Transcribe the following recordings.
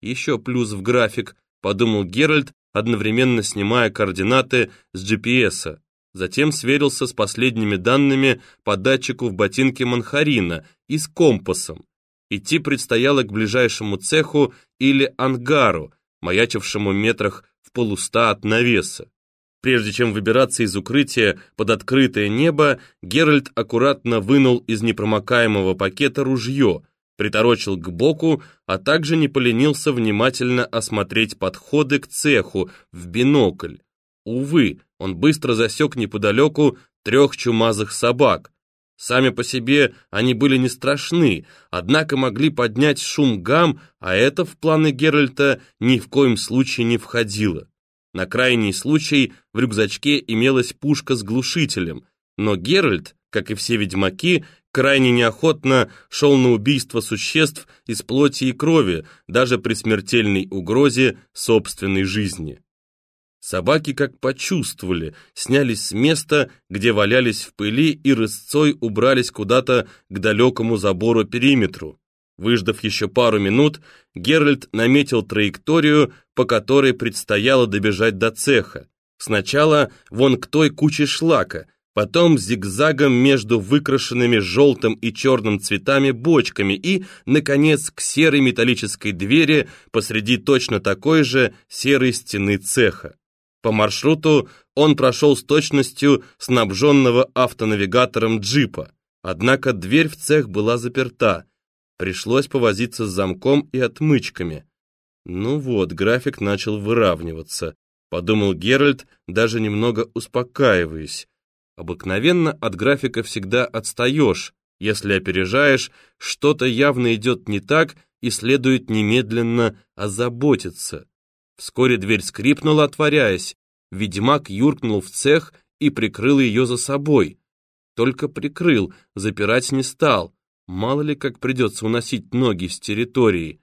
Еще плюс в график, подумал Геральт, одновременно снимая координаты с GPS-а. Затем сверился с последними данными по датчику в ботинке Манхарина и с компасом. Идти предстояло к ближайшему цеху или ангару, маячившему метрах в полуста от навеса. Прежде чем выбираться из укрытия под открытое небо, Геральт аккуратно вынул из непромокаемого пакета ружье, приторочил к боку, а также не поленился внимательно осмотреть подходы к цеху в бинокль. Увы, он быстро засек неподалеку трех чумазых собак. Сами по себе они были не страшны, однако могли поднять шум гам, а это в планы Геральта ни в коем случае не входило. На крайний случай в рюкзачке имелась пушка с глушителем, но Геральт, как и все ведьмаки, крайне неохотно шел на убийство существ из плоти и крови, даже при смертельной угрозе собственной жизни. Собаки как почувствовали, снялись с места, где валялись в пыли и рысцой убрались куда-то к далекому забору периметру. Выждав еще пару минут, Геральт наметил траекторию, по которой предстояло добежать до цеха. Сначала вон к той куче шлака, потом зигзагом между выкрашенными желтым и черным цветами бочками и, наконец, к серой металлической двери посреди точно такой же серой стены цеха. По маршруту он прошел с точностью снабженного автонавигатором джипа, однако дверь в цех была заперта, Пришлось повозиться с замком и отмычками. Ну вот, график начал выравниваться, подумал Геральт, даже немного успокаиваясь. Обыкновенно от графика всегда отстаешь, если опережаешь, что-то явно идет не так и следует немедленно озаботиться. Вскоре дверь скрипнула, отворяясь. Ведьмак юркнул в цех и прикрыл ее за собой. Только прикрыл, запирать не стал. Мало ли как придется уносить ноги с территории.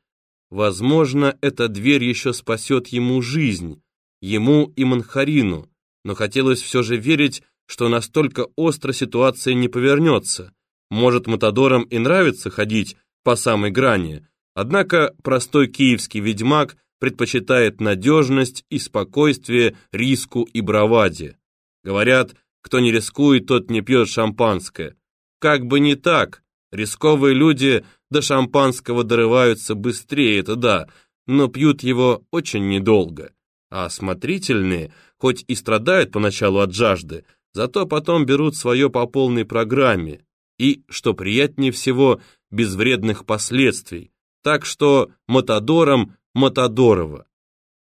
Возможно, эта дверь еще спасет ему жизнь, ему и Манхарину, но хотелось все же верить, что настолько остро ситуация не повернется. Может, Матадорам и нравится ходить по самой грани, однако простой киевский ведьмак предпочитает надежность и спокойствие риску и браваде. Говорят, кто не рискует, тот не пьет шампанское. Как бы не так, Рисковые люди до шампанского дорываются быстрее, это да, но пьют его очень недолго. А осмотрительные, хоть и страдают поначалу от жажды, зато потом берут свое по полной программе. И, что приятнее всего, без вредных последствий. Так что Матадором Матадорова.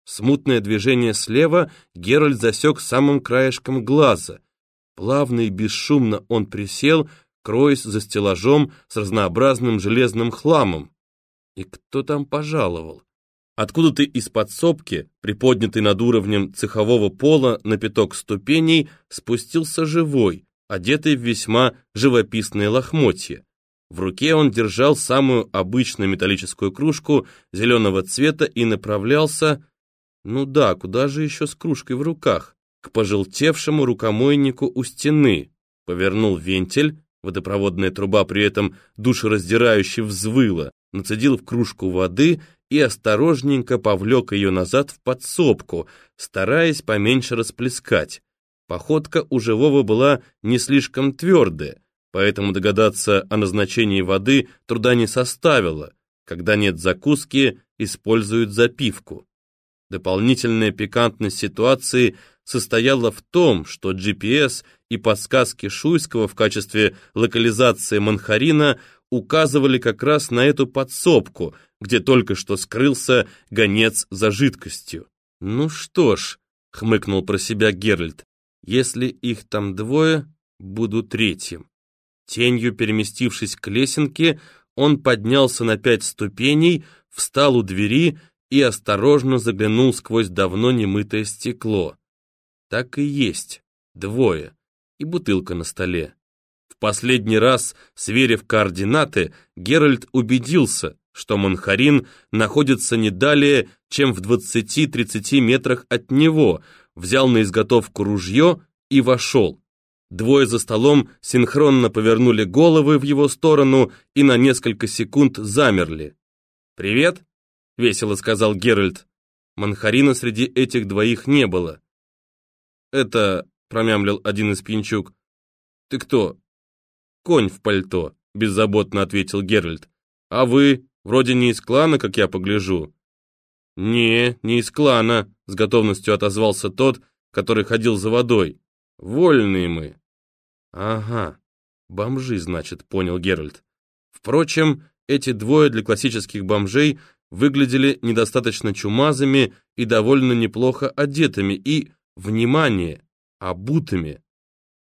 Смутное движение слева Геральт засек самым краешком глаза. Плавно и бесшумно он присел, кроясь за стеллажом с разнообразным железным хламом. И кто там пожаловал? Откуда-то из подсобки, приподнятый над уровнем цехового пола на пяток ступеней, спустился живой, одетый в весьма живописные лохмотья. В руке он держал самую обычную металлическую кружку зеленого цвета и направлялся, ну да, куда же еще с кружкой в руках, к пожелтевшему рукомойнику у стены, повернул вентиль, Водопроводная труба при этом душераздирающе взвыла, нацедил в кружку воды и осторожненько повлек ее назад в подсобку, стараясь поменьше расплескать. Походка у живого была не слишком твердая, поэтому догадаться о назначении воды труда не составило. Когда нет закуски, используют запивку. Дополнительная пикантность ситуации состояла в том, что GPS и подсказки Шуйского в качестве локализации Манхарина указывали как раз на эту подсобку, где только что скрылся гонец за жидкостью. «Ну что ж», — хмыкнул про себя Геральт, «если их там двое, буду третьим». Тенью переместившись к лесенке, он поднялся на пять ступеней, встал у двери и осторожно заглянул сквозь давно немытое стекло. Так и есть, двое и бутылка на столе. Последний раз, сверив координаты, Геральт убедился, что Манхарин находится не далее, чем в 20-30 метрах от него, взял на изготовку ружье и вошел. Двое за столом синхронно повернули головы в его сторону и на несколько секунд замерли. «Привет!» — весело сказал Геральт. Манхарина среди этих двоих не было. «Это...» — промямлил один из пьянчук. «Ты кто?» «Конь в пальто», — беззаботно ответил Геральт. «А вы? Вроде не из клана, как я погляжу». «Не, не из клана», — с готовностью отозвался тот, который ходил за водой. «Вольные мы». «Ага, бомжи, значит», — понял Геральт. Впрочем, эти двое для классических бомжей выглядели недостаточно чумазами и довольно неплохо одетыми и, внимание, обутыми.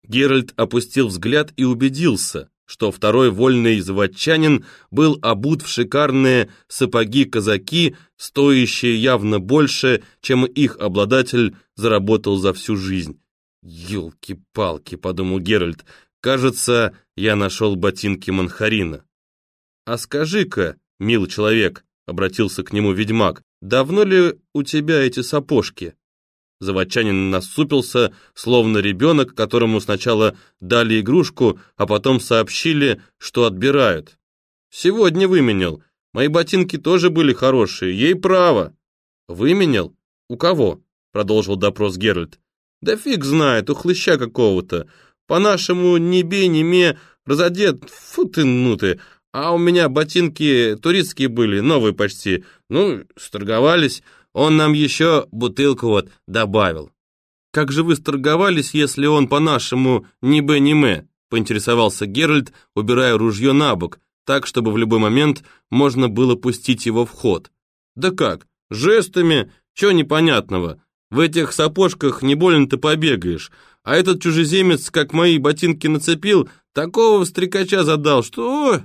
Геральт опустил взгляд и убедился, что второй вольный заводчанин был обут в шикарные сапоги-казаки, стоящие явно больше, чем их обладатель заработал за всю жизнь. «Елки-палки», — подумал Геральт, — «кажется, я нашел ботинки Манхарина». «А скажи-ка, мил человек», — обратился к нему ведьмак, — «давно ли у тебя эти сапожки?» Заводчанин насупился, словно ребенок, которому сначала дали игрушку, а потом сообщили, что отбирают. «Сегодня выменял. Мои ботинки тоже были хорошие, ей право». «Выменял? У кого?» — продолжил допрос Геральт. «Да фиг знает, у хлыща какого-то. По-нашему, не бей, не ме, разодет, фу ты, ну ты. А у меня ботинки туристские были, новые почти. Ну, сторговались». Он нам еще бутылку вот добавил. Как же вы сторговались, если он по-нашему ни бе, ни мэ? Поинтересовался Геральт, убирая ружье на бок, так, чтобы в любой момент можно было пустить его в ход. Да как, жестами, чего непонятного? В этих сапожках не больно-то побегаешь. А этот чужеземец, как мои ботинки нацепил, такого стрекача задал, что...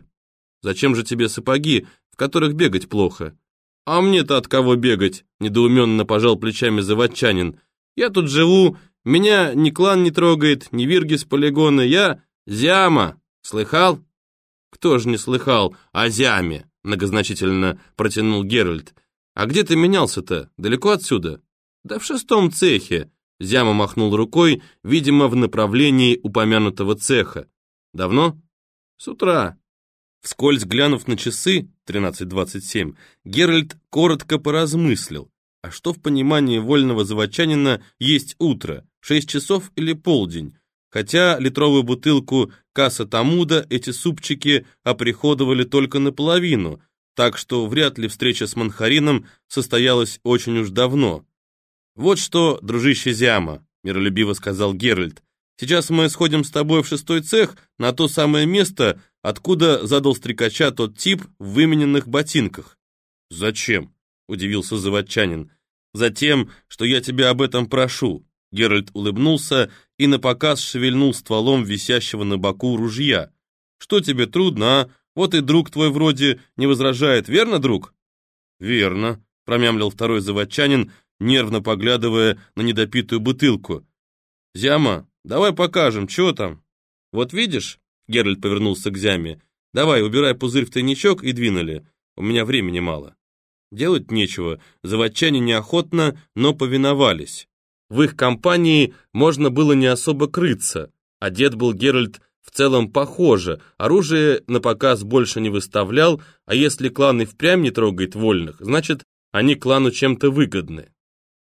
Зачем же тебе сапоги, в которых бегать плохо? «А мне-то от кого бегать?» — недоуменно пожал плечами заводчанин. «Я тут живу, меня ни клан не трогает, ни вирги с полигона, я Зяма. Слыхал?» «Кто же не слыхал о Зяме?» — многозначительно протянул Геральт. «А где ты менялся-то? Далеко отсюда?» «Да в шестом цехе», — Зяма махнул рукой, видимо, в направлении упомянутого цеха. «Давно?» «С утра», Вскользь глянув на часы, 13.27, Геральт коротко поразмыслил, а что в понимании вольного заводчанина есть утро, 6 часов или полдень, хотя литровую бутылку касса Тамуда эти супчики оприходовали только наполовину, так что вряд ли встреча с Манхарином состоялась очень уж давно. «Вот что, дружище Зяма», — миролюбиво сказал Геральт, «сейчас мы сходим с тобой в шестой цех на то самое место, Откуда задал стрекача тот тип в вымененных ботинках? Зачем? Удивился заводчанин. Затем, что я тебя об этом прошу. Геральт улыбнулся и напоказ шевельнул стволом висящего на боку ружья. Что тебе трудно, а? Вот и друг твой вроде не возражает, верно, друг? Верно, промямлил второй заводчанин, нервно поглядывая на недопитую бутылку. Зяма, давай покажем, что там? Вот видишь, Геральт повернулся к Зяме. «Давай, убирай пузырь в тайничок и двинули. У меня времени мало». Делать нечего, заводчане неохотно, но повиновались. В их компании можно было не особо крыться. Одет был Геральт в целом похоже, оружие на показ больше не выставлял, а если клан и впрямь не трогает вольных, значит, они клану чем-то выгодны.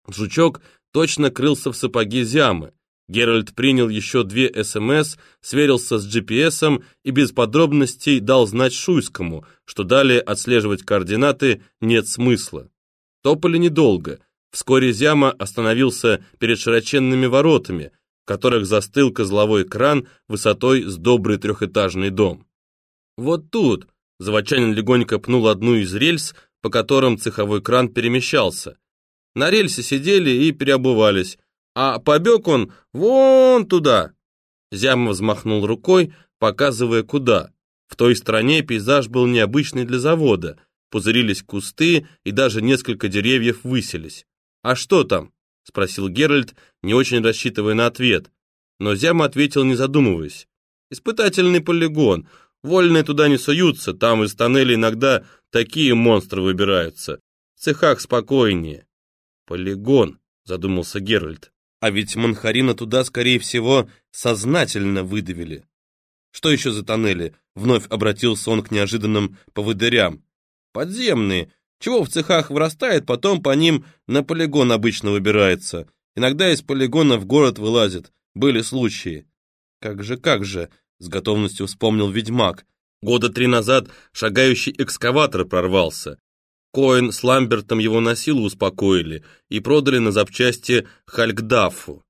Жучок точно крылся в сапоге Зямы, Геральт принял еще две СМС, сверился с GPS и без подробностей дал знать Шуйскому, что далее отслеживать координаты нет смысла. Топали недолго. Вскоре Зяма остановился перед широченными воротами, в которых застыл козловой кран высотой с добрый трехэтажный дом. «Вот тут!» — заводчанин легонько пнул одну из рельс, по которым цеховой кран перемещался. На рельсе сидели и переобувались, а побег он вон туда. Зяма взмахнул рукой, показывая куда. В той стране пейзаж был необычный для завода. Пузырились кусты, и даже несколько деревьев высились. «А что там?» — спросил Геральт, не очень рассчитывая на ответ. Но Зяма ответил, не задумываясь. «Испытательный полигон. Вольные туда не суются, там из тоннелей иногда такие монстры выбираются. В цехах спокойнее». «Полигон», — задумался Геральт. А ведь Манхарина туда, скорее всего, сознательно выдавили. Что еще за тоннели? Вновь обратился он к неожиданным поводырям. Подземные, Чего в цехах вырастает, потом по ним на полигон обычно выбирается. Иногда из полигона в город вылазит. Были случаи. Как же, как же, с готовностью вспомнил ведьмак. Года три назад шагающий экскаватор прорвался. Коэн с Ламбертом его на силу успокоили и продали на запчасти Хальгдафу.